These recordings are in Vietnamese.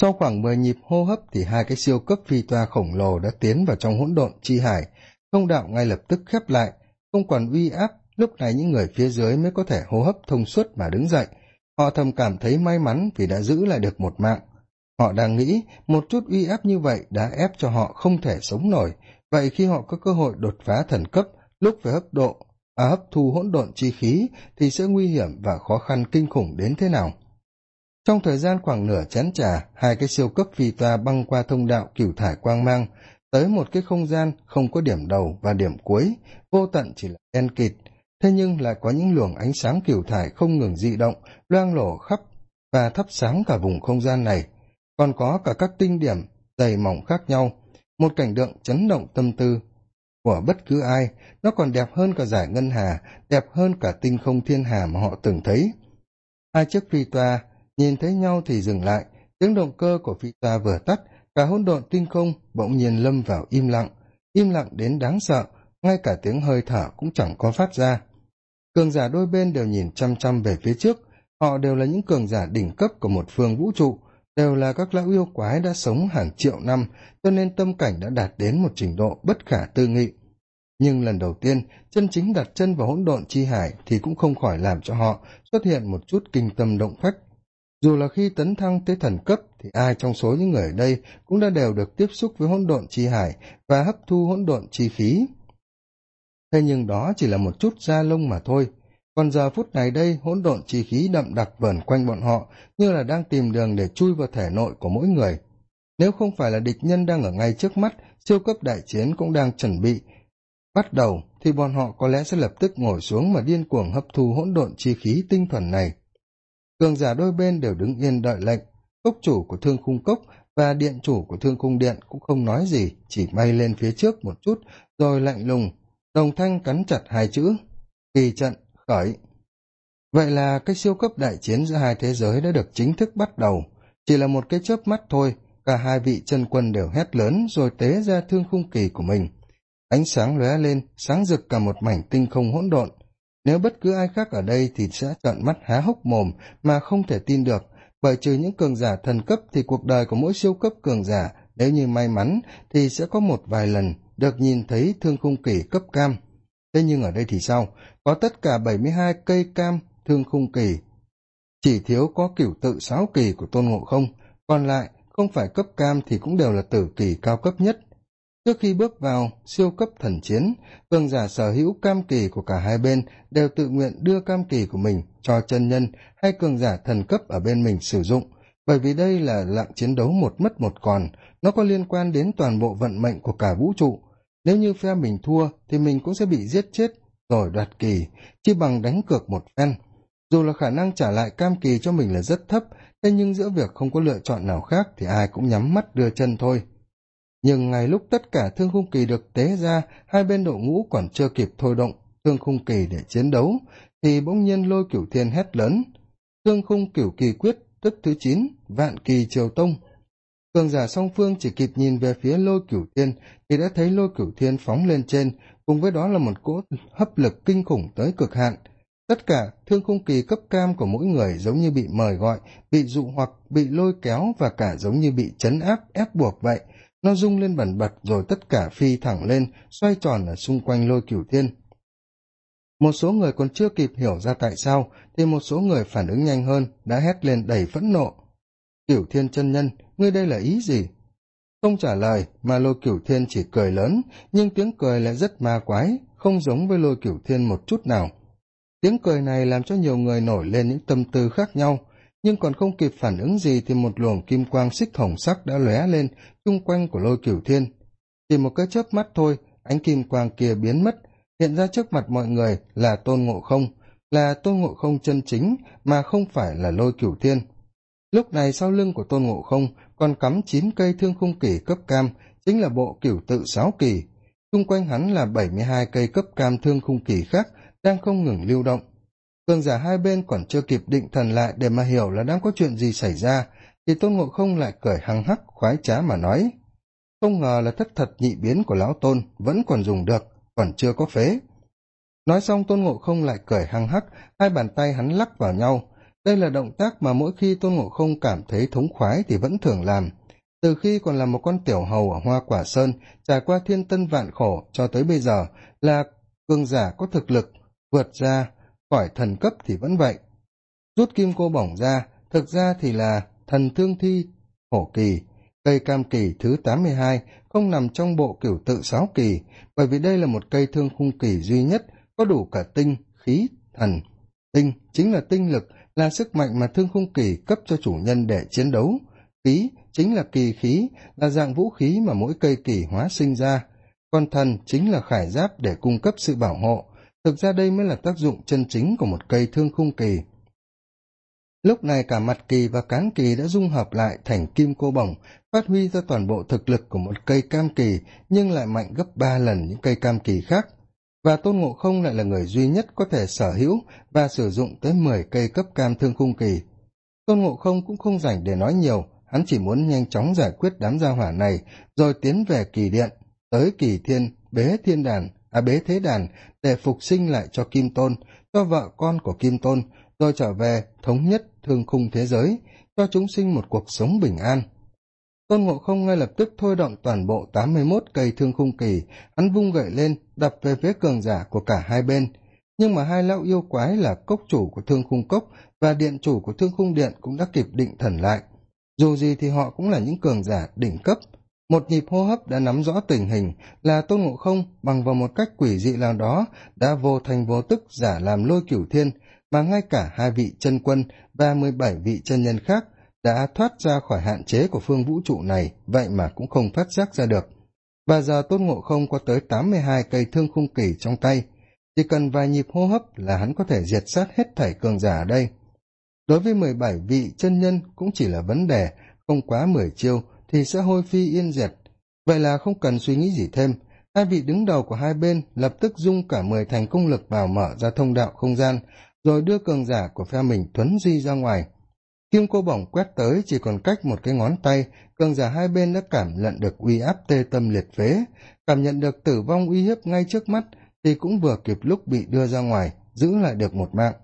sau khoảng mười nhịp hô hấp thì hai cái siêu cấp phi toa khổng lồ đã tiến vào trong hỗn độn chi hải. Thông đạo ngay lập tức khép lại, không còn uy áp, lúc này những người phía dưới mới có thể hô hấp thông suốt mà đứng dậy. Họ thầm cảm thấy may mắn vì đã giữ lại được một mạng. Họ đang nghĩ một chút uy áp như vậy đã ép cho họ không thể sống nổi. Vậy khi họ có cơ hội đột phá thần cấp, lúc phải hấp độ à hấp thu hỗn độn chi khí, thì sẽ nguy hiểm và khó khăn kinh khủng đến thế nào? Trong thời gian khoảng nửa chén trà, hai cái siêu cấp phi toa băng qua thông đạo cửu thải quang mang, tới một cái không gian không có điểm đầu và điểm cuối, vô tận chỉ là đen kịt. Thế nhưng lại có những luồng ánh sáng cửu thải không ngừng dị động, loang lổ khắp và thắp sáng cả vùng không gian này. Còn có cả các tinh điểm, dày mỏng khác nhau, một cảnh tượng chấn động tâm tư của bất cứ ai. Nó còn đẹp hơn cả giải ngân hà, đẹp hơn cả tinh không thiên hà mà họ từng thấy. Hai chiếc phi toa nhìn thấy nhau thì dừng lại, tiếng động cơ của phi toa vừa tắt, cả hỗn độn tinh không bỗng nhiên lâm vào im lặng. Im lặng đến đáng sợ, ngay cả tiếng hơi thở cũng chẳng có phát ra. Cường giả đôi bên đều nhìn chăm chăm về phía trước, họ đều là những cường giả đỉnh cấp của một phương vũ trụ, đều là các lão yêu quái đã sống hàng triệu năm, cho nên tâm cảnh đã đạt đến một trình độ bất khả tư nghị. Nhưng lần đầu tiên, chân chính đặt chân vào hỗn độn chi hải thì cũng không khỏi làm cho họ xuất hiện một chút kinh tâm động phách dù là khi tấn thăng tới thần cấp, thì ai trong số những người ở đây cũng đã đều được tiếp xúc với hỗn độn chi hải và hấp thu hỗn độn chi khí. Thế nhưng đó chỉ là một chút da lông mà thôi. Còn giờ phút này đây, hỗn độn chi khí đậm đặc vờn quanh bọn họ, như là đang tìm đường để chui vào thể nội của mỗi người. Nếu không phải là địch nhân đang ở ngay trước mắt, siêu cấp đại chiến cũng đang chuẩn bị bắt đầu, thì bọn họ có lẽ sẽ lập tức ngồi xuống mà điên cuồng hấp thu hỗn độn chi khí tinh thuần này cường giả đôi bên đều đứng yên đợi lệnh. Cốc chủ của thương khung cốc và điện chủ của thương khung điện cũng không nói gì, chỉ bay lên phía trước một chút, rồi lạnh lùng, đồng thanh cắn chặt hai chữ, kỳ trận, khởi. Vậy là cái siêu cấp đại chiến giữa hai thế giới đã được chính thức bắt đầu. Chỉ là một cái chớp mắt thôi, cả hai vị chân quân đều hét lớn rồi tế ra thương khung kỳ của mình. Ánh sáng lóe lên, sáng rực cả một mảnh tinh không hỗn độn nếu bất cứ ai khác ở đây thì sẽ trợn mắt há hốc mồm mà không thể tin được. Bởi trừ những cường giả thần cấp thì cuộc đời của mỗi siêu cấp cường giả, nếu như may mắn, thì sẽ có một vài lần được nhìn thấy thương khung kỳ cấp cam. Thế nhưng ở đây thì sao? Có tất cả bảy mươi hai cây cam thương khung kỳ chỉ thiếu có cửu tự sáu kỳ của tôn ngộ không? Còn lại, không phải cấp cam thì cũng đều là tử kỳ cao cấp nhất trước khi bước vào siêu cấp thần chiến, cường giả sở hữu cam kỳ của cả hai bên đều tự nguyện đưa cam kỳ của mình cho chân nhân hay cường giả thần cấp ở bên mình sử dụng. Bởi vì đây là lạng chiến đấu một mất một còn, nó có liên quan đến toàn bộ vận mệnh của cả vũ trụ. Nếu như phe mình thua thì mình cũng sẽ bị giết chết rồi đoạt kỳ, chi bằng đánh cược một phen. Dù là khả năng trả lại cam kỳ cho mình là rất thấp, thế nhưng giữa việc không có lựa chọn nào khác thì ai cũng nhắm mắt đưa chân thôi nhưng ngay lúc tất cả thương khung kỳ được tế ra, hai bên đội ngũ còn chưa kịp thôi động thương khung kỳ để chiến đấu, thì bỗng nhiên lôi cửu thiên hét lớn. Thương khung cửu kỳ quyết, tức thứ chín, vạn kỳ triều tông. Cường giả song phương chỉ kịp nhìn về phía lôi cửu thiên, thì đã thấy lôi cửu thiên phóng lên trên, cùng với đó là một cỗ hấp lực kinh khủng tới cực hạn. Tất cả thương khung kỳ cấp cam của mỗi người giống như bị mời gọi, bị dụ hoặc, bị lôi kéo và cả giống như bị chấn áp, ép buộc vậy nó rung lên bẩn bật rồi tất cả phi thẳng lên, xoay tròn ở xung quanh lôi cửu thiên. Một số người còn chưa kịp hiểu ra tại sao, thì một số người phản ứng nhanh hơn, đã hét lên đầy phẫn nộ. Cửu thiên chân nhân, ngươi đây là ý gì? Không trả lời, mà lôi cửu thiên chỉ cười lớn, nhưng tiếng cười lại rất ma quái, không giống với lôi cửu thiên một chút nào. Tiếng cười này làm cho nhiều người nổi lên những tâm tư khác nhau nhưng còn không kịp phản ứng gì thì một luồng kim quang xích hồng sắc đã lóe lên chung quanh của lôi cửu thiên. Chỉ một cái chớp mắt thôi, ánh kim quang kia biến mất. Hiện ra trước mặt mọi người là tôn ngộ không, là tôn ngộ không chân chính mà không phải là lôi cửu thiên. Lúc này sau lưng của tôn ngộ không còn cắm chín cây thương khung kỳ cấp cam, chính là bộ cửu tự sáu kỳ xung quanh hắn là bảy mươi hai cây cấp cam thương khung kỳ khác đang không ngừng lưu động cường giả hai bên còn chưa kịp định thần lại để mà hiểu là đang có chuyện gì xảy ra, thì tôn ngộ không lại cười hăng hắc, khoái trá mà nói, không ngờ là thất thật nhị biến của lão tôn vẫn còn dùng được, còn chưa có phế. Nói xong, tôn ngộ không lại cười hăng hắc, hai bàn tay hắn lắc vào nhau. Đây là động tác mà mỗi khi tôn ngộ không cảm thấy thống khoái thì vẫn thường làm. Từ khi còn là một con tiểu hầu ở hoa quả sơn, trải qua thiên tân vạn khổ cho tới bây giờ, là cường giả có thực lực vượt ra khỏi thần cấp thì vẫn vậy. Rút kim cô bổng ra, thực ra thì là thần thương thi, hổ kỳ, cây cam kỳ thứ tám mươi hai không nằm trong bộ kiểu tự sáu kỳ, bởi vì đây là một cây thương khung kỳ duy nhất, có đủ cả tinh, khí, thần. Tinh chính là tinh lực, là sức mạnh mà thương khung kỳ cấp cho chủ nhân để chiến đấu. Khí chính là kỳ khí, là dạng vũ khí mà mỗi cây kỳ hóa sinh ra. Còn thần chính là khải giáp để cung cấp sự bảo hộ thực ra đây mới là tác dụng chân chính của một cây thương khung kỳ. Lúc này cả mặt kỳ và cán kỳ đã dung hợp lại thành kim cô bổng, phát huy ra toàn bộ thực lực của một cây cam kỳ, nhưng lại mạnh gấp ba lần những cây cam kỳ khác. Và tôn ngộ không lại là người duy nhất có thể sở hữu và sử dụng tới mười cây cấp cam thương khung kỳ. Tôn ngộ không cũng không rảnh để nói nhiều, hắn chỉ muốn nhanh chóng giải quyết đám gia hỏa này, rồi tiến về kỳ điện, tới kỳ thiên, bế thiên đàn à bế thế đàn để phục sinh lại cho kim tôn, cho vợ con của kim tôn, rồi trở về thống nhất thương khung thế giới, cho chúng sinh một cuộc sống bình an. Tôn ngộ không ngay lập tức thôi động toàn bộ tám mươi mốt cây thương khung kỳ, hắn vung gậy lên, đập về phía cường giả của cả hai bên. Nhưng mà hai lão yêu quái là cốc chủ của thương khung cốc và điện chủ của thương khung điện cũng đã kịp định thần lại. Dù gì thì họ cũng là những cường giả đỉnh cấp một nhịp hô hấp đã nắm rõ tình hình là tôn ngộ không bằng vào một cách quỷ dị nào đó đã vô thành vô tức giả làm lôi cửu thiên, mà ngay cả hai vị chân quân và mười bảy vị chân nhân khác đã thoát ra khỏi hạn chế của phương vũ trụ này, vậy mà cũng không phát giác ra được. Và giờ tôn ngộ không có tới tám mươi hai cây thương khung kỳ trong tay, chỉ cần vài nhịp hô hấp là hắn có thể diệt sát hết thảy cường giả ở đây. Đối với mười bảy vị chân nhân cũng chỉ là vấn đề, không quá mười chiêu thì sẽ hôi phi yên diệt. Vậy là không cần suy nghĩ gì thêm. Hai vị đứng đầu của hai bên lập tức dung cả mười thành công lực vào mở ra thông đạo không gian, rồi đưa cường giả của phe mình thuấn di ra ngoài. Kim cô bổng quét tới chỉ còn cách một cái ngón tay, cường giả hai bên đã cảm nhận được uy áp tê tâm liệt phế, cảm nhận được tử vong uy hiếp ngay trước mắt thì cũng vừa kịp lúc bị đưa ra ngoài, giữ lại được một mạng.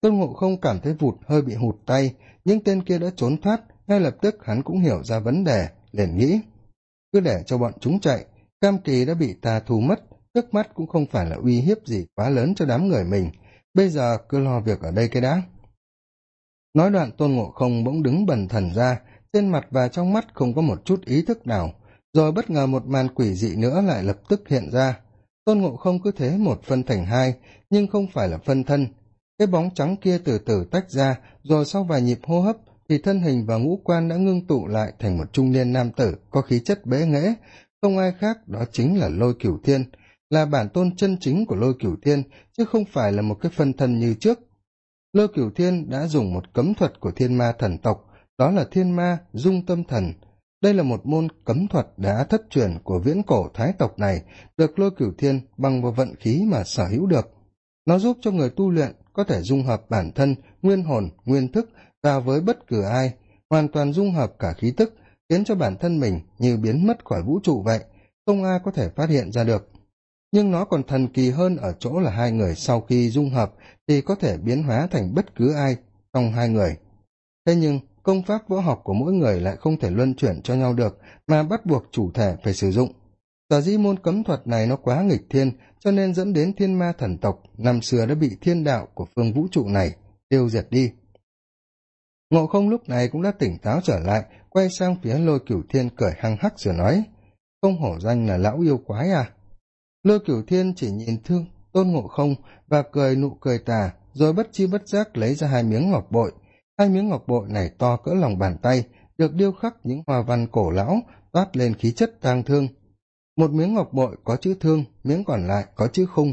Tôn ngộ không cảm thấy vụt, hơi bị hụt tay, nhưng tên kia đã trốn thoát ngay lập tức hắn cũng hiểu ra vấn đề, liền nghĩ, cứ để cho bọn chúng chạy, cam kỳ đã bị ta thu mất, trước mắt cũng không phải là uy hiếp gì quá lớn cho đám người mình, bây giờ cứ lo việc ở đây cái đã. Nói đoạn tôn ngộ không bỗng đứng bần thần ra, trên mặt và trong mắt không có một chút ý thức nào, rồi bất ngờ một màn quỷ dị nữa lại lập tức hiện ra. Tôn ngộ không cứ thế một phân thành hai, nhưng không phải là phân thân. Cái bóng trắng kia từ từ tách ra, rồi sau vài nhịp hô hấp thì thân hình và ngũ quan đã ngưng tụ lại thành một trung niên nam tử có khí chất bế nghễ. Không ai khác đó chính là lôi cửu thiên, là bản tôn chân chính của lôi cửu thiên, chứ không phải là một cái phân thân như trước. Lôi cửu thiên đã dùng một cấm thuật của thiên ma thần tộc, đó là thiên ma dung tâm thần. Đây là một môn cấm thuật đã thất truyền của viễn cổ thái tộc này, được lôi cửu thiên bằng vào vận khí mà sở hữu được. Nó giúp cho người tu luyện có thể dung hợp bản thân, nguyên hồn, nguyên thức và với bất cứ ai, hoàn toàn dung hợp cả khí tức, khiến cho bản thân mình như biến mất khỏi vũ trụ vậy, không ai có thể phát hiện ra được. Nhưng nó còn thần kỳ hơn ở chỗ là hai người sau khi dung hợp thì có thể biến hóa thành bất cứ ai trong hai người. Thế nhưng, công pháp võ học của mỗi người lại không thể luân chuyển cho nhau được mà bắt buộc chủ thể phải sử dụng. Sở dĩ môn cấm thuật này nó quá nghịch thiên, cho nên dẫn đến thiên ma thần tộc năm xưa đã bị thiên đạo của phương vũ trụ này tiêu diệt đi ngộ không lúc này cũng đã tỉnh táo trở lại, quay sang phía lôi cửu thiên cười hăng hắc rồi nói, không hổ danh là lão yêu quái à? Lôi cửu thiên chỉ nhìn thương tôn ngộ không và cười nụ cười tà, rồi bất chi bất giác lấy ra hai miếng ngọc bội. Hai miếng ngọc bội này to cỡ lòng bàn tay, được điêu khắc những hoa văn cổ lão, toát lên khí chất tang thương. Một miếng ngọc bội có chữ thương, miếng còn lại có chữ khung.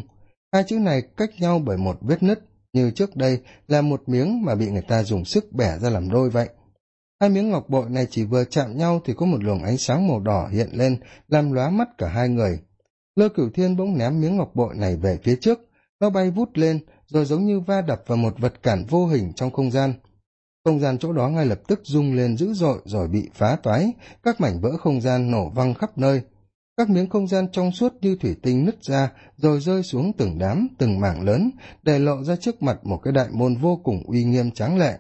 Hai chữ này cách nhau bởi một vết nứt như trước đây là một miếng mà bị người ta dùng sức bẻ ra làm đôi vậy. Hai miếng ngọc bội này chỉ vừa chạm nhau thì có một luồng ánh sáng màu đỏ hiện lên, làm lóa mắt cả hai người. Lôi cửu thiên bỗng ném miếng ngọc bội này về phía trước, nó bay vút lên, rồi giống như va đập vào một vật cản vô hình trong không gian. Không gian chỗ đó ngay lập tức rung lên dữ dội rồi bị phá toái, các mảnh vỡ không gian nổ văng khắp nơi các miếng không gian trong suốt như thủy tinh nứt ra, rồi rơi xuống từng đám, từng mảng lớn, để lộ ra trước mặt một cái đại môn vô cùng uy nghiêm tráng lệ.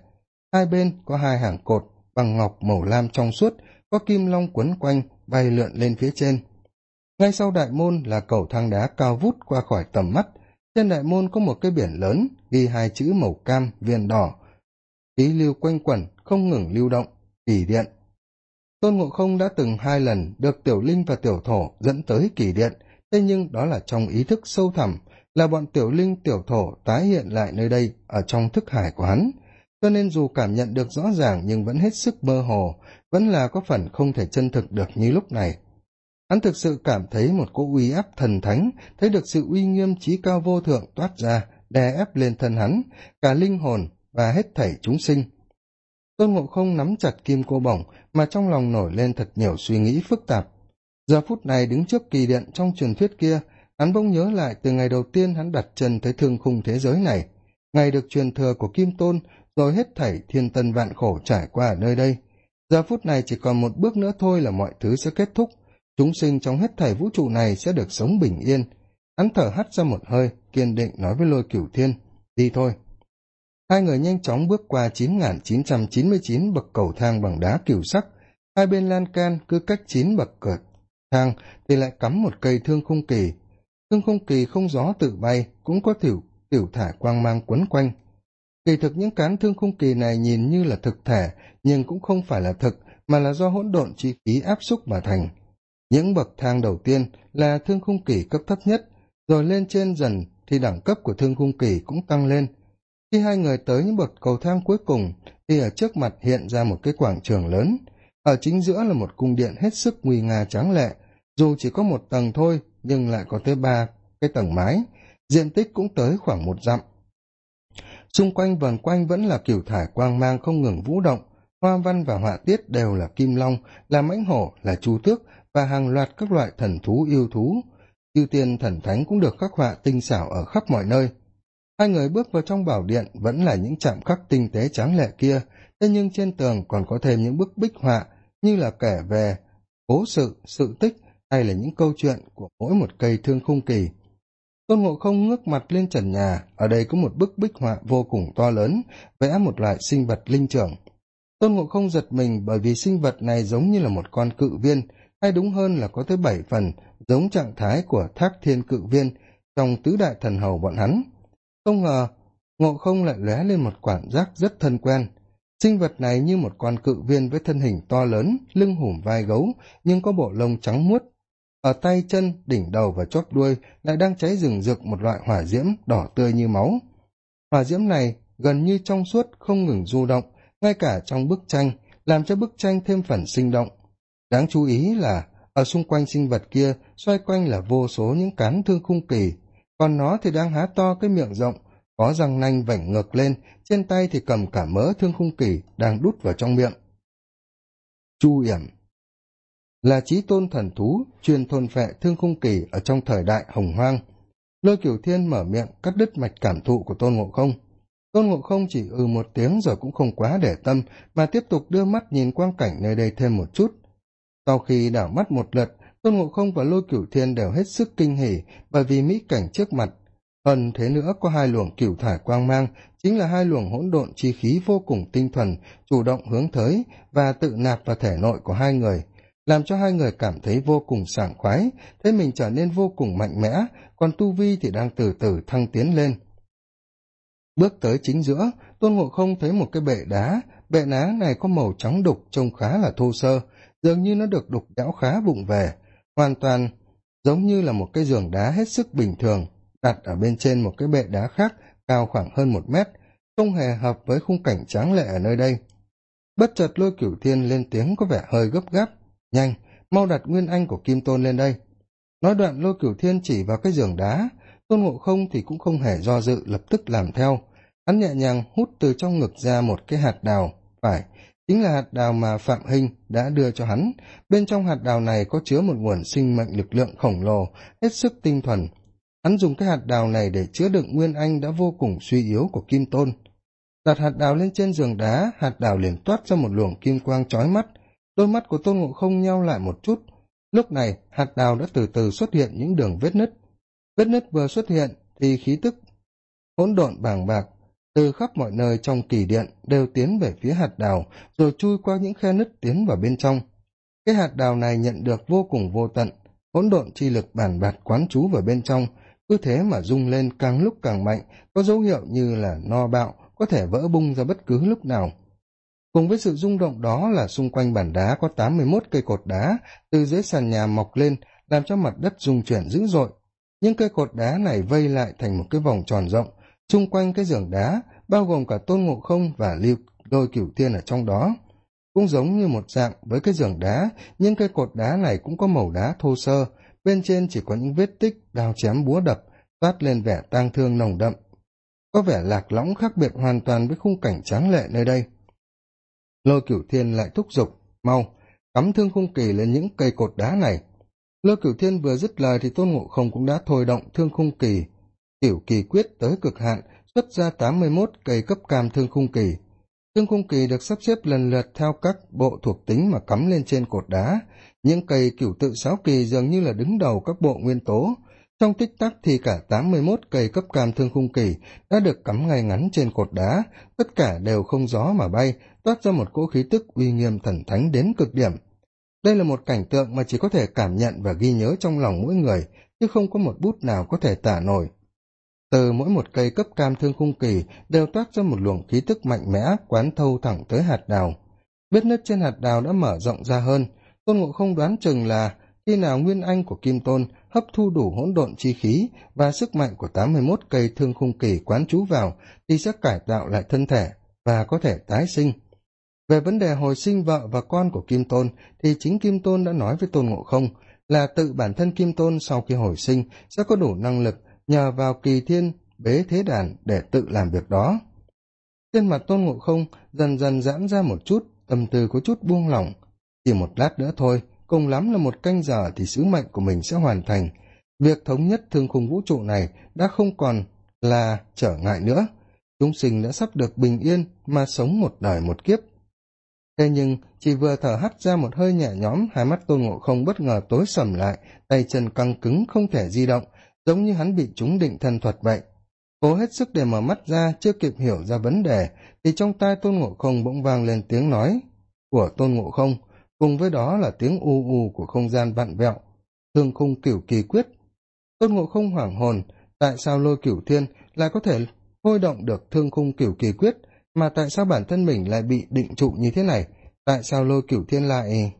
Hai bên có hai hàng cột, bằng ngọc màu lam trong suốt, có kim long quấn quanh, bay lượn lên phía trên. Ngay sau đại môn là cầu thang đá cao vút qua khỏi tầm mắt. Trên đại môn có một cái biển lớn, ghi hai chữ màu cam, viền đỏ. Khí lưu quanh quẩn, không ngừng lưu động kỳ điện tôn ngộ không đã từng hai lần được tiểu linh và tiểu thổ dẫn tới kỳ điện, thế nhưng đó là trong ý thức sâu thẳm, là bọn tiểu linh, tiểu thổ tái hiện lại nơi đây ở trong thức hải của hắn cho nên dù cảm nhận được rõ ràng nhưng vẫn hết sức mơ hồ, vẫn là có phần không thể chân thực được như lúc này. Hắn thực sự cảm thấy một cỗ uy áp thần thánh, thấy được sự uy nghiêm trí cao vô thượng toát ra, đè ép lên thân hắn, cả linh hồn và hết thảy chúng sinh tôn ngộ không nắm chặt kim cô bổng, mà trong lòng nổi lên thật nhiều suy nghĩ phức tạp. Giờ phút này đứng trước kỳ điện trong truyền thuyết kia, hắn bỗng nhớ lại từ ngày đầu tiên hắn đặt chân tới thương khung thế giới này. Ngày được truyền thừa của kim tôn, rồi hết thảy thiên tân vạn khổ trải qua ở nơi đây. Giờ phút này chỉ còn một bước nữa thôi là mọi thứ sẽ kết thúc. Chúng sinh trong hết thảy vũ trụ này sẽ được sống bình yên. Hắn thở hắt ra một hơi, kiên định nói với lôi cửu thiên, đi thôi hai người nhanh chóng bước qua chín nghìn chín trăm chín mươi chín bậc cầu thang bằng đá cửu sắc hai bên lan can cứ cách chín bậc cờ thang thì lại cắm một cây thương khung kỳ. Thương khung kỳ không gió tự bay, cũng có tiểu tiểu thả quang mang quấn quanh. Kỳ thực những cán thương khung kỳ này nhìn như là thực thể, nhưng cũng không phải là thực, mà là do hỗn độn chi khí áp xúc mà thành. Những bậc thang đầu tiên là thương khung kỳ cấp thấp nhất, rồi lên trên dần thì đẳng cấp của thương khung kỳ cũng tăng lên khi hai người tới những bậc cầu thang cuối cùng, thì ở trước mặt hiện ra một cái quảng trường lớn. Ở chính giữa là một cung điện hết sức nguy nga tráng lệ. Dù chỉ có một tầng thôi, nhưng lại có tới ba cái tầng mái. Diện tích cũng tới khoảng một dặm. Xung quanh vần quanh vẫn là kiểu thải quang mang không ngừng vũ động. Hoa văn và họa tiết đều là kim long, là mãnh hổ, là chu tước và hàng loạt các loại thần thú yêu thú. Ưu tiên thần thánh cũng được khắc họa tinh xảo ở khắp mọi nơi hai người bước vào trong bảo điện vẫn là những chạm khắc tinh tế tráng lệ kia, thế nhưng trên tường còn có thêm những bức bích họa như là kể về cố sự sự tích hay là những câu chuyện của mỗi một cây thương khung kỳ. Tôn ngộ không ngước mặt lên trần nhà, ở đây có một bức bích họa vô cùng to lớn, vẽ một loại sinh vật linh trưởng. Tôn ngộ không giật mình bởi vì sinh vật này giống như là một con cự viên, hay đúng hơn là có tới bảy phần giống trạng thái của thác thiên cự viên trong tứ đại thần hầu bọn hắn không ngờ, ngộ không lại lóe lên một cảm giác rất thân quen. Sinh vật này như một con cự viên với thân hình to lớn, lưng hùm vai gấu, nhưng có bộ lông trắng muốt. Ở tay chân, đỉnh đầu và chóp đuôi lại đang cháy rừng rực một loại hỏa diễm đỏ tươi như máu. Hỏa diễm này gần như trong suốt không ngừng du động, ngay cả trong bức tranh, làm cho bức tranh thêm phần sinh động. Đáng chú ý là, ở xung quanh sinh vật kia, xoay quanh là vô số những cán thương khung kỳ còn nó thì đang há to cái miệng rộng, có răng nanh vảnh ngược lên, trên tay thì cầm cả mớ thương khung kỳ đang đút vào trong miệng. Chu yểm. Là trí tôn thần thú, chuyên thôn phệ thương khung kỳ ở trong thời đại hồng hoang. Lôi cửu thiên mở miệng cắt đứt mạch cảm thụ của tôn ngộ không. Tôn ngộ không chỉ ừ một tiếng rồi cũng không quá để tâm, mà tiếp tục đưa mắt nhìn quang cảnh nơi đây thêm một chút. Sau khi đảo mắt một lượt tôn ngộ không và lôi cửu thiên đều hết sức kinh hỉ bởi vì mỹ cảnh trước mặt. Hơn thế nữa, có hai luồng cửu thải quang mang, chính là hai luồng hỗn độn chi khí vô cùng tinh thuần, chủ động hướng tới và tự nạp vào thể nội của hai người, làm cho hai người cảm thấy vô cùng sảng khoái, thế mình trở nên vô cùng mạnh mẽ, còn tu vi thì đang từ từ thăng tiến lên. Bước tới chính giữa, tôn ngộ không thấy một cái bệ đá. Bệ đá này có màu trắng đục trông khá là thô sơ, dường như nó được đục đẽo khá vụng về hoàn toàn giống như là một cái giường đá hết sức bình thường, đặt ở bên trên một cái bệ đá khác cao khoảng hơn một mét, không hề hợp với khung cảnh tráng lệ ở nơi đây. Bất chợt lôi cửu thiên lên tiếng có vẻ hơi gấp gáp. Nhanh, mau đặt nguyên anh của kim tôn lên đây. Nói đoạn lôi cửu thiên chỉ vào cái giường đá, tôn ngộ không thì cũng không hề do dự, lập tức làm theo. Hắn nhẹ nhàng hút từ trong ngực ra một cái hạt đào, phải chính là hạt đào mà phạm hinh đã đưa cho hắn. Bên trong hạt đào này có chứa một nguồn sinh mệnh lực lượng khổng lồ, hết sức tinh thuần. Hắn dùng cái hạt đào này để chứa đựng nguyên anh đã vô cùng suy yếu của kim tôn. Đặt hạt đào lên trên giường đá, hạt đào liền toát ra một luồng kim quang trói mắt. Đôi mắt của tôn ngộ không nhau lại một chút. Lúc này, hạt đào đã từ từ xuất hiện những đường vết nứt. Vết nứt vừa xuất hiện thì khí tức hỗn độn bàng bạc từ khắp mọi nơi trong kỳ điện đều tiến về phía hạt đào, rồi chui qua những khe nứt tiến vào bên trong. Cái hạt đào này nhận được vô cùng vô tận, hỗn độn chi lực bản bạt quán trú vào bên trong. Cứ thế mà rung lên càng lúc càng mạnh, có dấu hiệu như là no bạo, có thể vỡ bung ra bất cứ lúc nào. Cùng với sự rung động đó là xung quanh bản đá có tám mươi mốt cây cột đá, từ dưới sàn nhà mọc lên, làm cho mặt đất rung chuyển dữ dội. Những cây cột đá này vây lại thành một cái vòng tròn rộng, xung quanh cái giường đá bao gồm cả tôn ngộ không và lưu đôi cửu tiên ở trong đó. Cũng giống như một dạng với cái giường đá nhưng cây cột đá này cũng có màu đá thô sơ. Bên trên chỉ có những vết tích đao chém búa đập, toát lên vẻ tang thương nồng đậm. Có vẻ lạc lõng khác biệt hoàn toàn với khung cảnh tráng lệ nơi đây. Lôi cửu thiên lại thúc giục, mau, cắm thương khung kỳ lên những cây cột đá này. Lôi cửu thiên vừa dứt lời thì tôn ngộ không cũng đã thôi động thương khung kỳ. Kiểu kỳ quyết tới cực hạn xuất ra tám mươi mốt cây cấp cam thương khung kỳ. Thương khung kỳ được sắp xếp lần lượt theo các bộ thuộc tính mà cắm lên trên cột đá. Những cây cửu tự sáu kỳ dường như là đứng đầu các bộ nguyên tố. Trong tích tắc thì cả tám mươi mốt cây cấp cam thương khung kỳ đã được cắm ngay ngắn trên cột đá. Tất cả đều không gió mà bay, toát ra một cỗ khí tức uy nghiêm thần thánh đến cực điểm. Đây là một cảnh tượng mà chỉ có thể cảm nhận và ghi nhớ trong lòng mỗi người, chứ không có một bút nào có thể tả nổi từ mỗi một cây cấp cam thương khung kỳ đều toát ra một luồng khí tức mạnh mẽ quán thâu thẳng tới hạt đào. Vết nứt trên hạt đào đã mở rộng ra hơn. Tôn ngộ không đoán chừng là khi nào nguyên anh của kim tôn hấp thu đủ hỗn độn chi khí và sức mạnh của tám mươi mốt cây thương khung kỳ quán trú vào thì sẽ cải tạo lại thân thể và có thể tái sinh. Về vấn đề hồi sinh vợ và con của kim tôn thì chính kim tôn đã nói với tôn ngộ không là tự bản thân kim tôn sau khi hồi sinh sẽ có đủ năng lực nhờ vào kỳ thiên bế thế đàn để tự làm việc đó. Trên mặt tôn ngộ không dần dần giãn ra một chút, tâm tư có chút buông lỏng. Chỉ một lát nữa thôi, cùng lắm là một canh giờ thì sứ mệnh của mình sẽ hoàn thành. Việc thống nhất thương khung vũ trụ này đã không còn là trở ngại nữa. Chúng sinh đã sắp được bình yên mà sống một đời một kiếp. Thế nhưng, chỉ vừa thở hắt ra một hơi nhẹ nhõm, hai mắt tôn ngộ không bất ngờ tối sầm lại, tay chân căng cứng không thể di động giống như hắn bị trúng định thần thuật vậy. Cố hết sức để mở mắt ra, chưa kịp hiểu ra vấn đề, thì trong tai tôn ngộ không bỗng vang lên tiếng nói. Của tôn ngộ không, cùng với đó là tiếng u u của không gian vặn vẹo, thương khung cửu kỳ quyết. Tôn ngộ không hoảng hồn, tại sao lôi cửu thiên lại có thể hôi động được thương khung cửu kỳ quyết, mà tại sao bản thân mình lại bị định trụ như thế này? Tại sao lôi cửu thiên lại?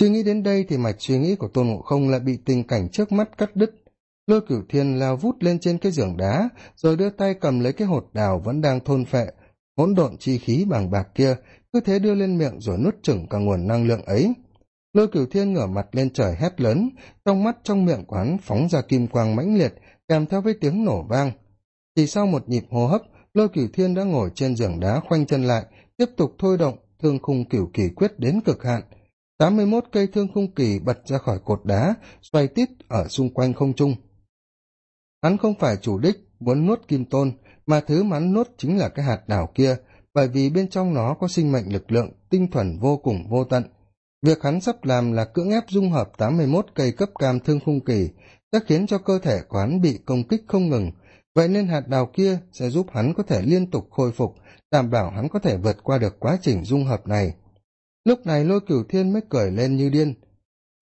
Suy nghĩ đến đây thì mạch suy nghĩ của tôn ngộ không lại bị tình cảnh trước mắt cắt đứt lôi cửu thiên lao vút lên trên cái giường đá, rồi đưa tay cầm lấy cái hột đào vẫn đang thôn phệ. Hỗn độn chi khí bằng bạc kia, cứ thế đưa lên miệng rồi nuốt chửng cả nguồn năng lượng ấy. Lôi cửu thiên ngửa mặt lên trời hét lớn, trong mắt trong miệng quán phóng ra kim quang mãnh liệt, kèm theo với tiếng nổ vang. Chỉ sau một nhịp hô hấp lôi cửu thiên đã ngồi trên giường đá khoanh chân lại, tiếp tục thôi động thương khung cửu kỳ quyết đến cực hạn. Tám mươi mốt cây thương khung kỳ bật ra khỏi cột đá, xoay tít ở xung quanh không trung hắn không phải chủ đích muốn nuốt kim tôn, mà thứ mà hắn nuốt chính là cái hạt đảo kia, bởi vì bên trong nó có sinh mệnh lực lượng, tinh thuần vô cùng, vô tận. Việc hắn sắp làm là cưỡng ép dung hợp tám mươi mốt cây cấp cam thương khung kỳ, đã khiến cho cơ thể của hắn bị công kích không ngừng. Vậy nên hạt đào kia sẽ giúp hắn có thể liên tục khôi phục, đảm bảo hắn có thể vượt qua được quá trình dung hợp này. Lúc này lôi cửu thiên mới cười lên như điên.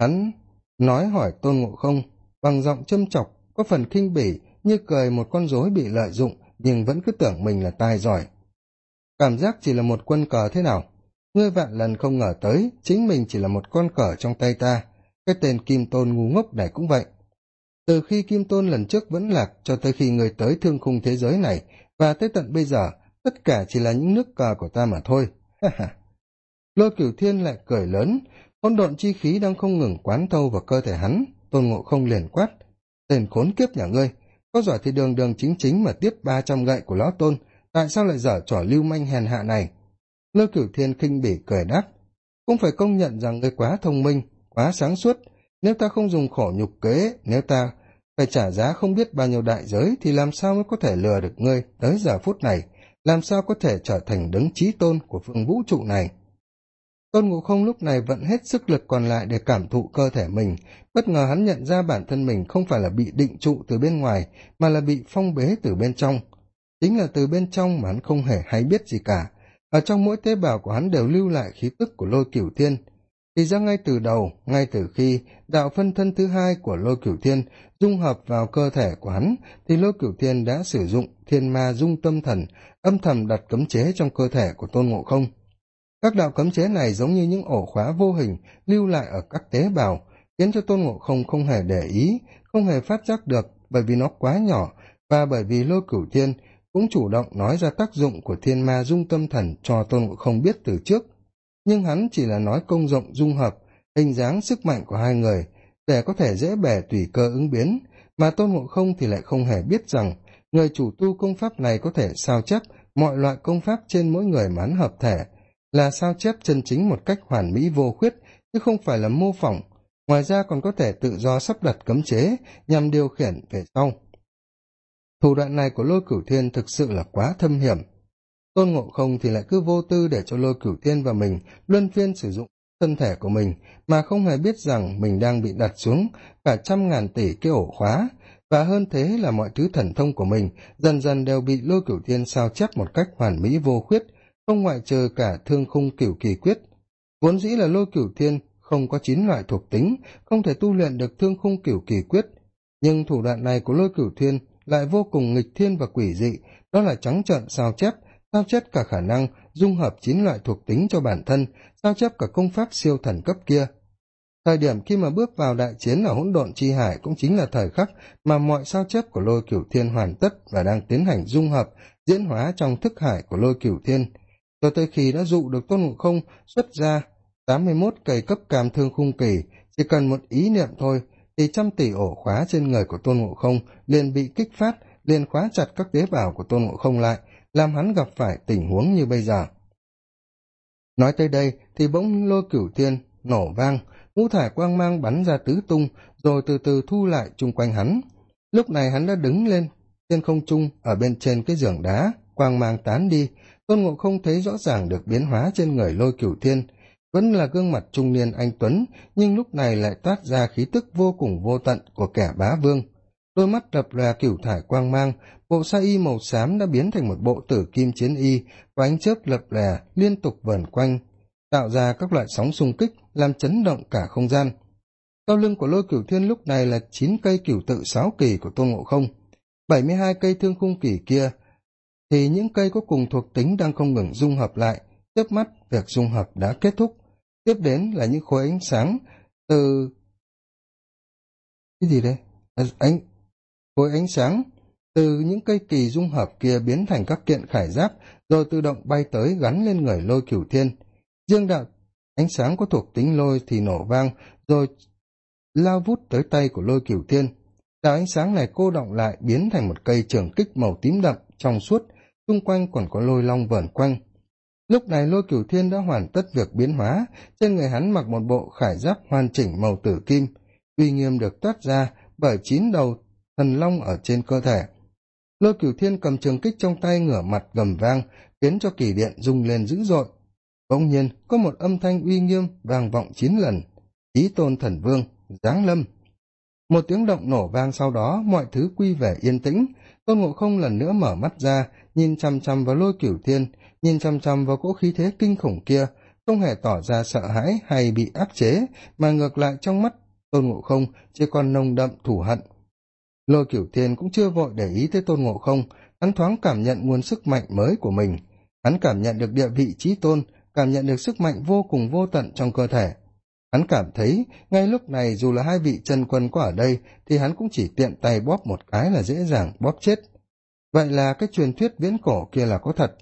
Hắn nói hỏi tôn ngộ không bằng giọng châm chọc có phần khinh bỉ như cười một con rối bị lợi dụng nhưng vẫn cứ tưởng mình là tài giỏi. Cảm giác chỉ là một quân cờ thế nào? Ngươi vạn lần không ngờ tới chính mình chỉ là một con cờ trong tay ta. Cái tên kim tôn ngu ngốc này cũng vậy. Từ khi kim tôn lần trước vẫn lạc cho tới khi người tới thương khung thế giới này và tới tận bây giờ, tất cả chỉ là những nước cờ của ta mà thôi. Lôi cửu thiên lại cười lớn. Hỗn độn chi khí đang không ngừng quán thâu vào cơ thể hắn. Tôn ngộ không liền quát tên khốn kiếp nhà ngươi. Có giỏi thì đường đường chính chính mà tiếp ba trăm gậy của lão tôn, tại sao lại dở trò lưu manh hèn hạ này? Lôi cửu thiên khinh bỉ cười đáp, cũng phải công nhận rằng ngươi quá thông minh, quá sáng suốt. Nếu ta không dùng khổ nhục kế, nếu ta phải trả giá không biết bao nhiêu đại giới, thì làm sao mới có thể lừa được ngươi tới giờ phút này? Làm sao có thể trở thành đấng trí tôn của phương vũ trụ này? Tôn ngộ không lúc này vẫn hết sức lực còn lại để cảm thụ cơ thể mình. Bất ngờ hắn nhận ra bản thân mình không phải là bị định trụ từ bên ngoài, mà là bị phong bế từ bên trong. Chính là từ bên trong mà hắn không hề hay biết gì cả. Ở trong mỗi tế bào của hắn đều lưu lại khí tức của lôi cửu thiên. Thì ra ngay từ đầu, ngay từ khi đạo phân thân thứ hai của lôi cửu thiên dung hợp vào cơ thể của hắn, thì lôi cửu thiên đã sử dụng thiên ma dung tâm thần, âm thầm đặt cấm chế trong cơ thể của tôn ngộ không các đạo cấm chế này giống như những ổ khóa vô hình, lưu lại ở các tế bào, khiến cho tôn ngộ không không hề để ý, không hề phát giác được bởi vì nó quá nhỏ và bởi vì lôi cửu thiên cũng chủ động nói ra tác dụng của thiên ma dung tâm thần cho tôn ngộ không biết từ trước. Nhưng hắn chỉ là nói công dụng dung hợp, hình dáng sức mạnh của hai người để có thể dễ bẻ tùy cơ ứng biến, mà tôn ngộ không thì lại không hề biết rằng người chủ tu công pháp này có thể sao chép mọi loại công pháp trên mỗi người mà hắn hợp thể là sao chép chân chính một cách hoàn mỹ vô khuyết, chứ không phải là mô phỏng. Ngoài ra còn có thể tự do sắp đặt cấm chế nhằm điều khiển về sau. Thủ đoạn này của lôi cửu thiên thực sự là quá thâm hiểm. Tôn ngộ không thì lại cứ vô tư để cho lôi cửu thiên và mình luân phiên sử dụng thân thể của mình, mà không hề biết rằng mình đang bị đặt xuống cả trăm ngàn tỷ cái ổ khóa, và hơn thế là mọi thứ thần thông của mình dần dần đều bị lôi cửu thiên sao chép một cách hoàn mỹ vô khuyết không ngoại trừ cả thương khung cửu kỳ quyết. Vốn dĩ là lôi cửu thiên, không có chín loại thuộc tính, không thể tu luyện được thương khung cửu kỳ quyết. Nhưng thủ đoạn này của lôi cửu thiên lại vô cùng nghịch thiên và quỷ dị. Đó là trắng trợn, sao chép sao chép cả khả năng dung hợp chín loại thuộc tính cho bản thân, sao chép cả công pháp siêu thần cấp kia. Thời điểm khi mà bước vào đại chiến ở hỗn độn chi hải cũng chính là thời khắc mà mọi sao chép của lôi cửu thiên hoàn tất và đang tiến hành dung hợp, diễn hóa trong thức hải của lôi cửu thiên cho tới khi đã dụ được tôn ngộ không xuất ra tám mươi 81 cây cấp cam thương khung kỳ chỉ cần một ý niệm thôi, thì trăm tỷ ổ khóa trên người của tôn ngộ không liền bị kích phát, liền khóa chặt các tế bào của tôn ngộ không lại, làm hắn gặp phải tình huống như bây giờ. Nói tới đây thì bỗng lôi cửu thiên nổ vang, ngũ thải quang mang bắn ra tứ tung, rồi từ từ thu lại chung quanh hắn. Lúc này hắn đã đứng lên, trên không trung, ở bên trên cái giường đá, quang mang tán đi tôn ngộ không thấy rõ ràng được biến hóa trên người lôi cửu thiên. Vẫn là gương mặt trung niên anh tuấn, nhưng lúc này lại toát ra khí tức vô cùng vô tận của kẻ bá vương. Đôi mắt lập lòe cửu thải quang mang, bộ sa y màu xám đã biến thành một bộ tử kim chiến y, và ánh chớp lập lè liên tục vờn quanh, tạo ra các loại sóng xung kích, làm chấn động cả không gian. Sau lưng của lôi cửu thiên lúc này là chín cây cửu tự sáu kỳ của tôn ngộ không. Bảy mươi hai cây thương khung kỳ kia thì những cây có cùng thuộc tính đang không ngừng dung hợp lại Tiếp mắt việc dung hợp đã kết thúc. Tiếp đến là những khối ánh sáng từ cái gì đây? À, ánh khối ánh sáng từ những cây kỳ dung hợp kia biến thành các kiện khải giáp rồi tự động bay tới gắn lên người lôi cửu thiên. Riêng đạo ánh sáng có thuộc tính lôi thì nổ vang rồi lao vút tới tay của lôi cửu thiên. Đạo ánh sáng này cô động lại biến thành một cây trường kích màu tím đậm trong suốt xung quanh còn có lôi long vờn quanh. Lúc này lôi cửu thiên đã hoàn tất việc biến hóa. Trên người hắn mặc một bộ khải giáp hoàn chỉnh màu tử kim, uy nghiêm được toát ra bởi chín đầu thần long ở trên cơ thể. Lôi cửu thiên cầm trường kích trong tay ngửa mặt gầm vang, khiến cho kỳ điện rung lên dữ dội. Bỗng nhiên, có một âm thanh uy nghiêm vang vọng chín lần. Ý tôn thần vương, giáng lâm một tiếng động nổ vang sau đó, mọi thứ quy về yên tĩnh. Tôn ngộ không lần nữa mở mắt ra, nhìn chằm chằm vào lôi cửu thiên, nhìn chằm chằm vào cỗ khí thế kinh khủng kia. Không hề tỏ ra sợ hãi hay bị áp chế, mà ngược lại trong mắt tôn ngộ không chỉ còn nồng đậm thủ hận. Lôi cửu thiên cũng chưa vội để ý tới tôn ngộ không. Hắn thoáng cảm nhận nguồn sức mạnh mới của mình. Hắn cảm nhận được địa vị trí tôn, cảm nhận được sức mạnh vô cùng vô tận trong cơ thể hắn cảm thấy ngay lúc này dù là hai vị chân quân có ở đây thì hắn cũng chỉ tiện tay bóp một cái là dễ dàng bóp chết. Vậy là cái truyền thuyết viễn cổ kia là có thật.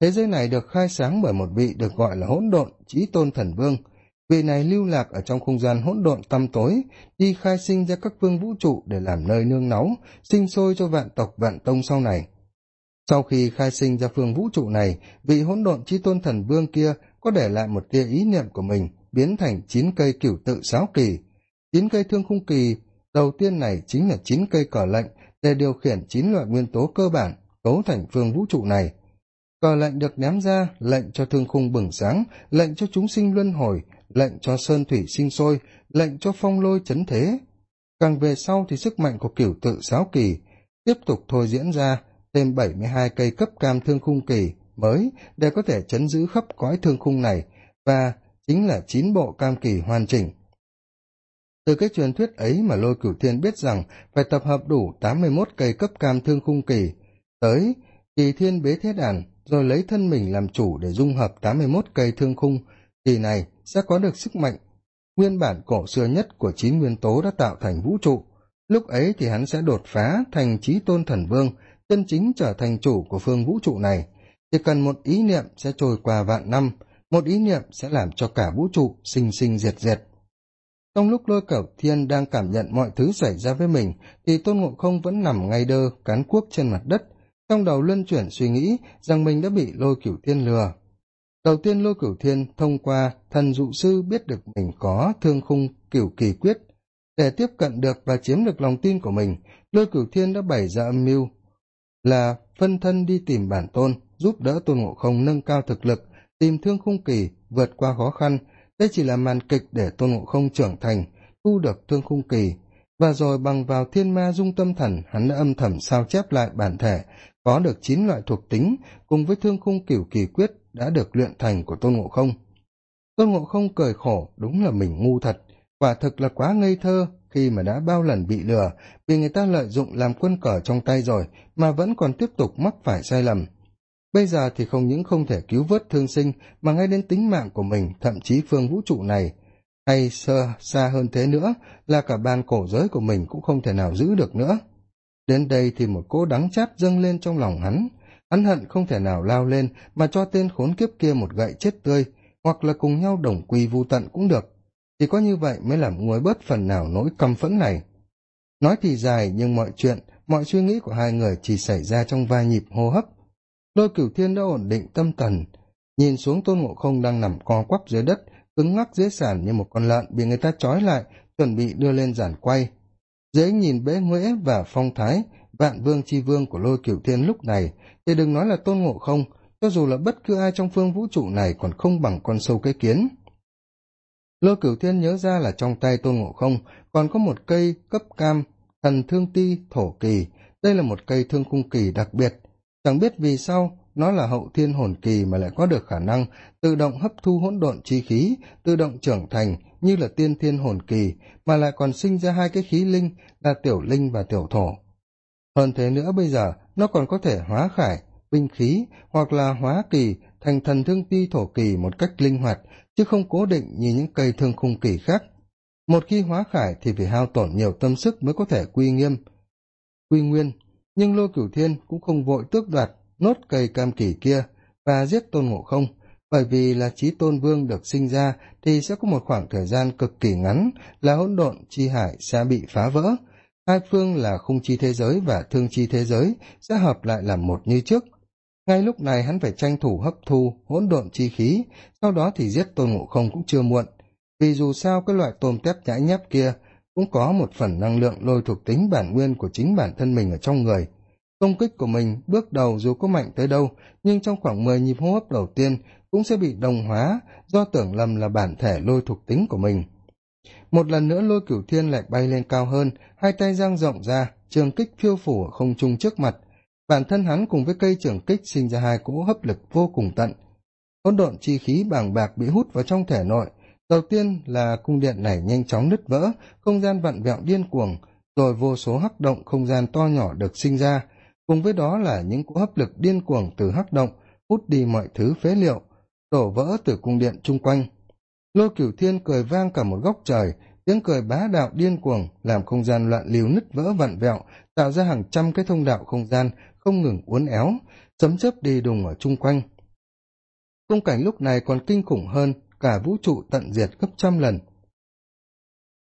Thế giới này được khai sáng bởi một vị được gọi là hỗn độn trí tôn thần vương. Vị này lưu lạc ở trong không gian hỗn độn tăm tối, đi khai sinh ra các vương vũ trụ để làm nơi nương náu, sinh sôi cho vạn tộc vạn tông sau này. Sau khi khai sinh ra phương vũ trụ này, vị hỗn độn trí tôn thần vương kia có để lại một tia ý niệm của mình biến thành chín cây cửu tự sáu kỳ. Chín cây thương khung kỳ, đầu tiên này chính là chín cây cờ lệnh để điều khiển chín loại nguyên tố cơ bản cấu thành phương vũ trụ này. Cờ lệnh được ném ra, lệnh cho thương khung bừng sáng, lệnh cho chúng sinh luân hồi, lệnh cho sơn thủy sinh sôi, lệnh cho phong lôi chấn thế. Càng về sau thì sức mạnh của cửu tự sáu kỳ tiếp tục thôi diễn ra, thêm bảy mươi hai cây cấp cam thương khung kỳ mới để có thể chấn giữ khắp cõi thương khung này và chính là chín bộ cam kỳ hoàn chỉnh. Từ cái truyền thuyết ấy mà lôi cửu thiên biết rằng phải tập hợp đủ tám mươi mốt cây cấp cam thương khung kỳ, tới kỳ thiên bế thế đàn rồi lấy thân mình làm chủ để dung hợp tám mươi mốt cây thương khung, kỳ này sẽ có được sức mạnh nguyên bản cổ xưa nhất của chín nguyên tố đã tạo thành vũ trụ. Lúc ấy thì hắn sẽ đột phá thành trí tôn thần vương, chân chính trở thành chủ của phương vũ trụ này. Chỉ cần một ý niệm sẽ trôi qua vạn năm một ý niệm sẽ làm cho cả vũ trụ sinh sinh diệt diệt. Trong lúc lôi cẩu, thiên đang cảm nhận mọi thứ xảy ra với mình, thì tôn ngộ không vẫn nằm ngay đơ, cán cuốc trên mặt đất, trong đầu luân chuyển suy nghĩ rằng mình đã bị lôi cửu thiên lừa. Đầu tiên lôi cửu thiên thông qua thần dụ sư biết được mình có thương khung cửu kỳ quyết. Để tiếp cận được và chiếm được lòng tin của mình, lôi cửu thiên đã bày ra âm mưu là phân thân đi tìm bản tôn, giúp đỡ tôn ngộ không nâng cao thực lực tìm thương khung kỳ vượt qua khó khăn. Đây chỉ là màn kịch để tôn ngộ không trưởng thành, thu được thương khung kỳ. Và rồi bằng vào thiên ma dung tâm thần, hắn đã âm thầm sao chép lại bản thể, có được chín loại thuộc tính cùng với thương khung cửu kỳ quyết đã được luyện thành của tôn ngộ không. Tôn ngộ không cười khổ, đúng là mình ngu thật. Quả thực là quá ngây thơ khi mà đã bao lần bị lừa vì người ta lợi dụng làm quân cờ trong tay rồi mà vẫn còn tiếp tục mắc phải sai lầm bây giờ thì không những không thể cứu vớt thương sinh, mà ngay đến tính mạng của mình, thậm chí phương vũ trụ này. Hay sơ, xa hơn thế nữa, là cả bàn cổ giới của mình cũng không thể nào giữ được nữa. Đến đây thì một cỗ đắng chát dâng lên trong lòng hắn. Hắn hận không thể nào lao lên, mà cho tên khốn kiếp kia một gậy chết tươi, hoặc là cùng nhau đồng quy vu tận cũng được. Chỉ có như vậy mới làm nguôi bớt phần nào nỗi căm phẫn này. Nói thì dài nhưng mọi chuyện, mọi suy nghĩ của hai người chỉ xảy ra trong vài nhịp hô hấp lôi cửu thiên đã ổn định tâm thần, nhìn xuống tôn ngộ không đang nằm co quắp dưới đất, cứng ngắc dưới sàn như một con lợn bị người ta trói lại, chuẩn bị đưa lên giàn quay. Dễ nhìn bế nguễ và phong thái, vạn vương c vương của lôi cửu thiên lúc này, thì đừng nói là tôn ngộ không, cho dù là bất cứ ai trong phương vũ trụ này còn không bằng con sâu cái kiến. Lôi cửu thiên nhớ ra là trong tay tôn ngộ không còn có một cây cấp cam thần thương ti thổ kỳ. Đây là một cây thương cung kỳ đặc biệt chẳng biết vì sao, nó là hậu thiên hồn kỳ mà lại có được khả năng tự động hấp thu hỗn độn chi khí, tự động trưởng thành như là tiên thiên hồn kỳ, mà lại còn sinh ra hai cái khí linh là tiểu linh và tiểu thổ. Hơn thế nữa bây giờ, nó còn có thể hóa khải, binh khí hoặc là hóa kỳ thành thần thương ti thổ kỳ một cách linh hoạt, chứ không cố định như những cây thương khung kỳ khác. Một khi hóa khải thì phải hao tổn nhiều tâm sức mới có thể quy nghiêm, quy nguyên nhưng lô cửu thiên cũng không vội tước đoạt nốt cây cam kỳ kia và giết tôn ngộ không. Bởi vì là trí tôn vương được sinh ra thì sẽ có một khoảng thời gian cực kỳ ngắn là hỗn độn chi hải sẽ bị phá vỡ. Hai phương là khung chi thế giới và thương chi thế giới sẽ hợp lại làm một như trước. Ngay lúc này hắn phải tranh thủ hấp thu hỗn độn chi khí, sau đó thì giết tôn ngộ không cũng chưa muộn. Vì dù sao cái loại tôm tép nhãi nhép kia cũng có một phần năng lượng lôi thuộc tính bản nguyên của chính bản thân mình ở trong người. Công kích của mình bước đầu dù có mạnh tới đâu, nhưng trong khoảng mười nhịp hô hấp đầu tiên cũng sẽ bị đồng hóa do tưởng lầm là bản thể lôi thuộc tính của mình. Một lần nữa lôi cửu thiên lại bay lên cao hơn, hai tay giang rộng ra, trường kích phiêu phủ ở không trung trước mặt. Bản thân hắn cùng với cây trường kích sinh ra hai cỗ hấp lực vô cùng tận. Hỗn độn chi khí bàng bạc bị hút vào trong thể nội đầu tiên là cung điện này nhanh chóng nứt vỡ, không gian vặn vẹo điên cuồng, rồi vô số hắc động không gian to nhỏ được sinh ra. Cùng với đó là những cỗ hấp lực điên cuồng từ hắc động, hút đi mọi thứ phế liệu, đổ vỡ từ cung điện chung quanh. Lô cửu thiên cười vang cả một góc trời, tiếng cười bá đạo điên cuồng làm không gian loạn lưu nứt vỡ vặn vẹo, tạo ra hàng trăm cái thông đạo không gian không ngừng uốn éo, chấm chớp đi đùng ở chung quanh. Khung cảnh lúc này còn kinh khủng hơn cả vũ trụ tận diệt gấp trăm lần.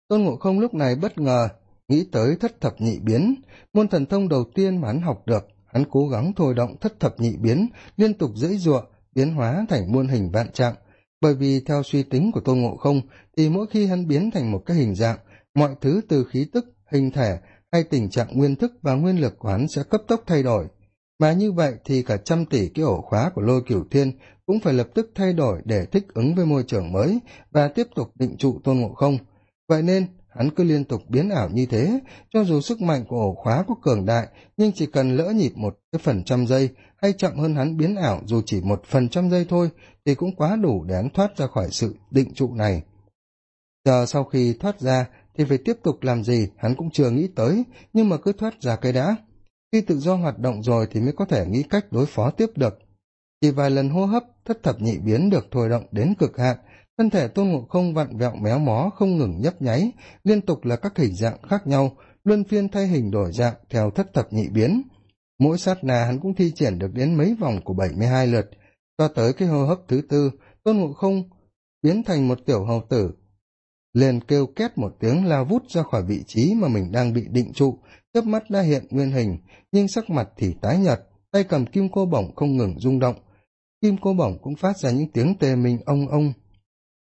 Tôn ngộ không lúc này bất ngờ, nghĩ tới thất thập nhị biến, môn thần thông đầu tiên mà hắn học được, hắn cố gắng thôi động thất thập nhị biến, liên tục dễ giụa biến hóa thành muôn hình vạn trạng. Bởi vì theo suy tính của tôn ngộ không, thì mỗi khi hắn biến thành một cái hình dạng, mọi thứ từ khí tức, hình thể hay tình trạng nguyên thức và nguyên lực của hắn sẽ cấp tốc thay đổi. Mà như vậy thì cả trăm tỷ cái ổ khóa của lôi cửu thiên cũng phải lập tức thay đổi để thích ứng với môi trường mới và tiếp tục định trụ tôn ngộ không. Vậy nên, hắn cứ liên tục biến ảo như thế, cho dù sức mạnh của ổ khóa có cường đại, nhưng chỉ cần lỡ nhịp một cái phần trăm giây hay chậm hơn hắn biến ảo dù chỉ một phần trăm giây thôi thì cũng quá đủ để hắn thoát ra khỏi sự định trụ này. Giờ sau khi thoát ra thì phải tiếp tục làm gì hắn cũng chưa nghĩ tới, nhưng mà cứ thoát ra cái đã. Khi tự do hoạt động rồi thì mới có thể nghĩ cách đối phó tiếp được. Chỉ vài lần hô hấp thất thập nhị biến được thôi động đến cực hạn. Thân thể tôn ngộ không vặn vẹo méo mó, không ngừng nhấp nháy, liên tục là các hình dạng khác nhau, luân phiên thay hình đổi dạng theo thất thập nhị biến. Mỗi sát nà hắn cũng thi triển được đến mấy vòng của bảy mươi hai lượt. Cho tới cái hô hấp thứ tư, tôn ngộ không biến thành một tiểu hầu tử, liền kêu két một tiếng lao vút ra khỏi vị trí mà mình đang bị định trụ. Chớp mắt đã hiện nguyên hình, nhưng sắc mặt thì tái nhợt, tay cầm kim cô bổng không ngừng rung động kim cô bổng cũng phát ra những tiếng tê mình ông ông.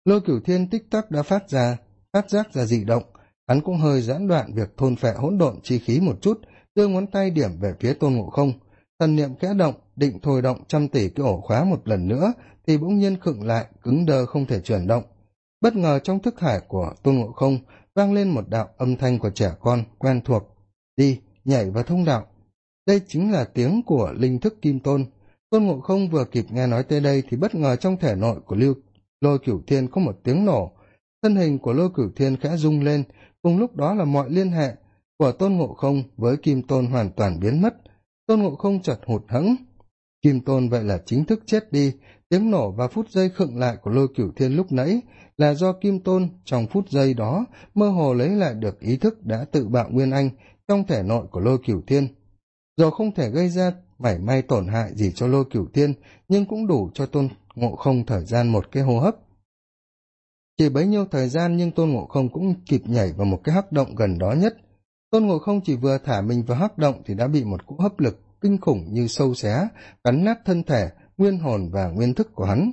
Lôi cửu thiên tích tắc đã phát ra, phát giác ra dị động. Hắn cũng hơi giãn đoạn việc thôn phệ hỗn độn chi khí một chút đưa ngón tay điểm về phía tôn ngộ không. Thần niệm kẽ động, định thôi động trăm tỷ cái ổ khóa một lần nữa, thì bỗng nhiên khựng lại, cứng đơ không thể chuyển động. Bất ngờ trong thức hải của tôn ngộ không, vang lên một đạo âm thanh của trẻ con, quen thuộc. Đi, nhảy vào thông đạo. Đây chính là tiếng của linh thức kim tôn tôn ngộ không vừa kịp nghe nói tới đây thì bất ngờ trong thể nội của lưu lôi cửu thiên có một tiếng nổ. Thân hình của lôi cửu thiên khẽ rung lên, cùng lúc đó là mọi liên hệ của tôn ngộ không với kim tôn hoàn toàn biến mất. Tôn ngộ không chợt hụt hẫng. Kim tôn vậy là chính thức chết đi. Tiếng nổ và phút giây khựng lại của lôi cửu thiên lúc nãy là do kim tôn trong phút giây đó mơ hồ lấy lại được ý thức đã tự bạo nguyên anh trong thể nội của lôi cửu thiên. Do không thể gây ra mảy may tổn hại gì cho lôi cửu tiên, nhưng cũng đủ cho tôn ngộ không thời gian một cái hô hấp. Chỉ bấy nhiêu thời gian nhưng tôn ngộ không cũng kịp nhảy vào một cái hắc động gần đó nhất. Tôn ngộ không chỉ vừa thả mình vào hắc động thì đã bị một cú hấp lực kinh khủng như sâu xé, cắn nát thân thể, nguyên hồn và nguyên thức của hắn.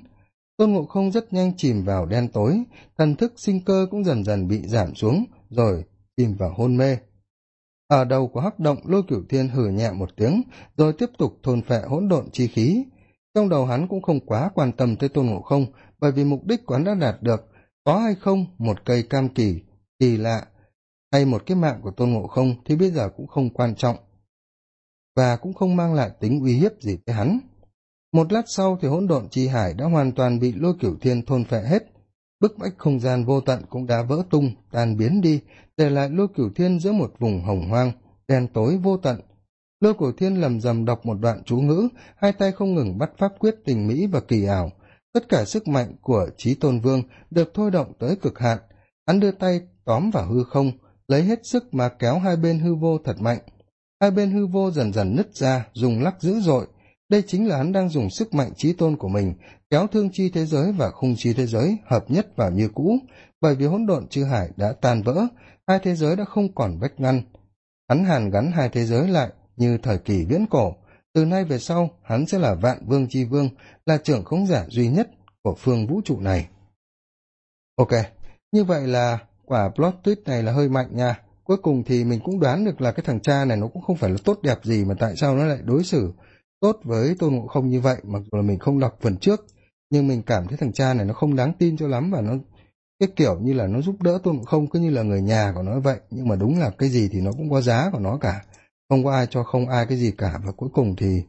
Tôn ngộ không rất nhanh chìm vào đen tối, thần thức sinh cơ cũng dần dần bị giảm xuống, rồi chìm vào hôn mê ở đầu của hắc động, lôi cửu thiên hử nhẹ một tiếng, rồi tiếp tục thôn phệ hỗn độn chi khí. Trong đầu hắn cũng không quá quan tâm tới tôn ngộ không, bởi vì mục đích của hắn đã đạt được, có hay không một cây cam kỳ kỳ lạ, hay một cái mạng của tôn ngộ không thì bây giờ cũng không quan trọng, và cũng không mang lại tính uy hiếp gì tới hắn. Một lát sau thì hỗn độn chi hải đã hoàn toàn bị lôi cửu thiên thôn phệ hết bức bách không gian vô tận cũng đã vỡ tung, tan biến đi, để lại lôi cửu thiên giữa một vùng hồng hoang, đen tối vô tận. Lôi cửu thiên lầm rầm đọc một đoạn chú ngữ, hai tay không ngừng bắt pháp quyết tình mỹ và kỳ ảo. Tất cả sức mạnh của trí tôn vương được thôi động tới cực hạn. Hắn đưa tay tóm vào hư không, lấy hết sức mà kéo hai bên hư vô thật mạnh. Hai bên hư vô dần dần nứt ra dùng lắc dữ dội đây chính là hắn đang dùng sức mạnh trí tôn của mình, kéo thương chi thế giới và khung chi thế giới hợp nhất vào như cũ. Bởi vì hỗn độn chư hải đã tan vỡ, hai thế giới đã không còn vách ngăn. Hắn hàn gắn hai thế giới lại như thời kỳ viễn cổ. Từ nay về sau, hắn sẽ là vạn vương chi vương, là trưởng khống giả duy nhất của phương vũ trụ này. Ok, như vậy là quả plot twist này là hơi mạnh nha. Cuối cùng thì mình cũng đoán được là cái thằng cha này nó cũng không phải là tốt đẹp gì mà tại sao nó lại đối xử tốt với tôn ngộ không như vậy, mặc dù là mình không đọc phần trước, nhưng mình cảm thấy thằng cha này nó không đáng tin cho lắm và nó, cái kiểu như là nó giúp đỡ tôn ngộ không cứ như là người nhà của nó vậy, nhưng mà đúng là cái gì thì nó cũng có giá của nó cả. Không có ai cho không ai cái gì cả và cuối cùng thì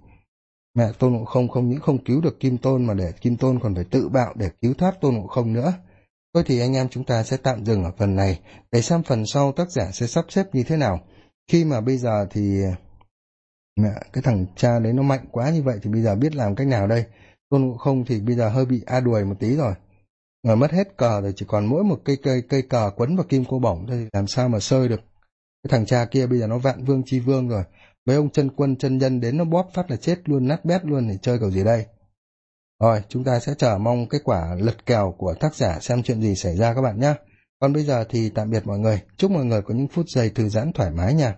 mẹ tôn ngộ không không những không cứu được kim tôn mà để kim tôn còn phải tự bạo để cứu thoát tôn ngộ không nữa. Thôi thì anh em chúng ta sẽ tạm dừng ở phần này, để xem phần sau tác giả sẽ sắp xếp như thế nào. Khi mà bây giờ thì mẹ, cái thằng cha đấy nó mạnh quá như vậy thì bây giờ biết làm cách nào đây? Tôn ngộ không thì bây giờ hơi bị a đuổi một tí rồi. Mà mất hết cờ rồi, chỉ còn mỗi một cây cây cây cờ quấn vào kim cô bổng thôi làm sao mà sơi được. Cái thằng cha kia bây giờ nó vạn vương chi vương rồi. Mấy ông chân quân, chân nhân đến nó bóp phát là chết luôn, nát bét luôn thì chơi kiểu gì đây? Rồi, chúng ta sẽ chờ mong kết quả lật kèo của tác giả xem chuyện gì xảy ra các bạn nhé. Còn bây giờ thì tạm biệt mọi người. Chúc mọi người có những phút giây thư giãn thoải mái nha.